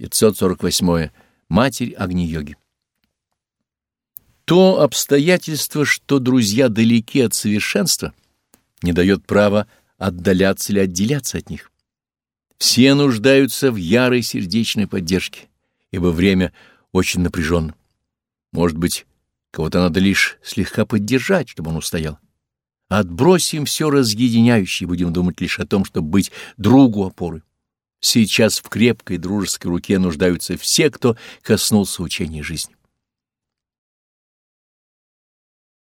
548. Матерь Агни-йоги. То обстоятельство, что друзья далеки от совершенства, не дает права отдаляться или отделяться от них. Все нуждаются в ярой сердечной поддержке, ибо время очень напряженно. Может быть, кого-то надо лишь слегка поддержать, чтобы он устоял. Отбросим все разъединяющее, будем думать лишь о том, чтобы быть другу опоры. Сейчас в крепкой дружеской руке нуждаются все, кто коснулся учения жизни.